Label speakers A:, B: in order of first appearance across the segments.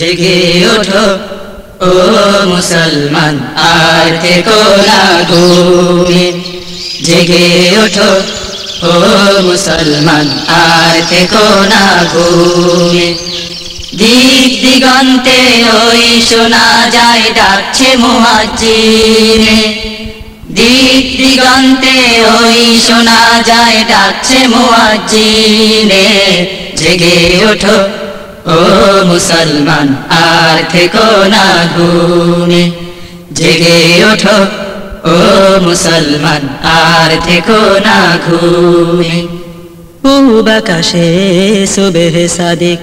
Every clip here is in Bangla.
A: জেগে ওঠো, ও মুসলমান, আর থেকো না ঘুমে। জেগে ওঠো, ও মুসলমান, আর থেকো না ঘুমে। দিক দিগন্তে ওই শোনা যায়, ডাকছে মুয়াজ্জিনে দিক দিগন্তে ওই শোনা যায়, ডাকছে মুয়াজ্জিনে জেগে ওঠো ও মুসলমান, আর থেকো না ঘুমে জেগে ওঠো, ও মুসলমান, আর থেকো না ঘুমে
B: পূব আকাশে সুবেহ সাদিক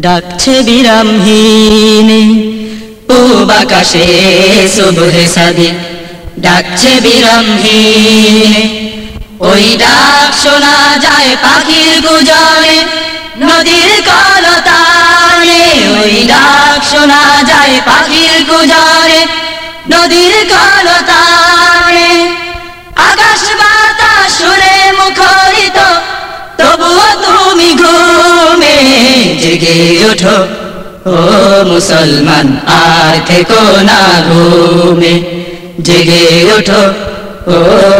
B: ডাকছে বিরামহীনে।
A: পূব আকাশে সুবহে সাদিক ডাকছে বিরমহীনে। ওই ডাক শোনা যায় পাখির গুজরে, নদীর কলতানে ওই ডাক শোনা যায় পাখির গুজরে, নদীর কলতানে। আকাশ বাতাস সুরে মুখরিত, তবুও তুমি ঘুমে জেগে ওঠো। ও মুসলমান, আর থেকো না ঘুমে, জেগে ওঠো। ও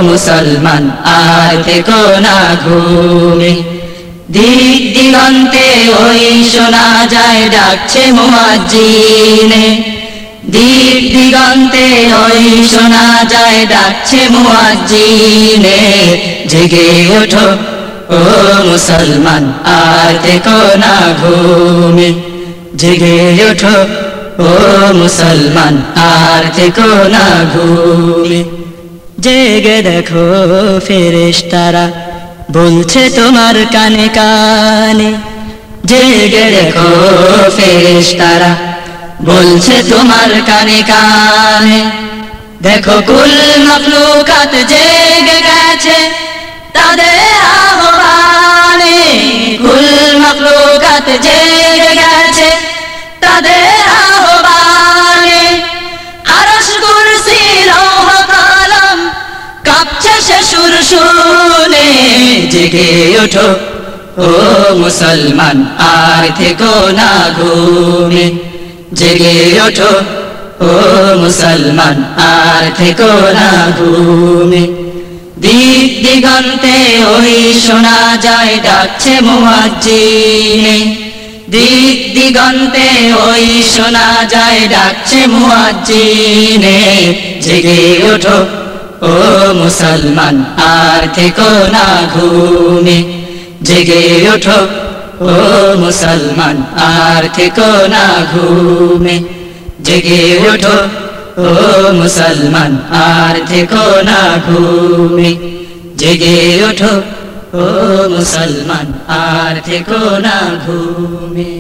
A: মুসলমান, আর থেকো না ঘুমে। দিগন্তে ওই শোনা যায়, ডাকছে মুয়াজ্জিনে। দিক দিগন্তে ওই শোনা যায়, ডাকছে মুয়াজ্জিনে। জেগে ওঠো, ও মুসলমান, আর দেখো না ঘুমে। জেগে ওঠো, ও মুসলমান, আর দেখো না ঘুমে।
B: জেগে দেখো ফেরেশতারা বলছে তোমার কানে কানে,
A: জেগে দেখো ফেরেশতারা। বলছে তোমার কানে কানে, দেখো কুল মখলুকাত জেগে গেছে তাদের আহ্বানে। কুল মখলুকাত জেগে গেছে তাদের আহ্বানে। আরশ কুরসি লৌহ কলম, কাঁপছে সে সুর শুনে জেগে ওঠো ও মুসলমান, আর থেকো না ঘুমে। জেগে ওঠো, ও মুসলমান, আর থেকো না ঘুমে। দিক দিগন্তে ওই শোনা যায়, ডাকছে মুয়াজ্জিনে। দিক দিগন্তে ওই শোনা যায়, ডাকছে মুয়াজ্জিনে। জেগে ওঠো ও মুসলমান আর থেকো না ঘুমে জেগে ওঠো ও মুসলমান আর থেকো না ঘুমে জেগে ওঠো ও মুসলমান আর থেকো না ঘুমে জেগে ওঠো ও মুসলমান আর থেকো না ঘুমে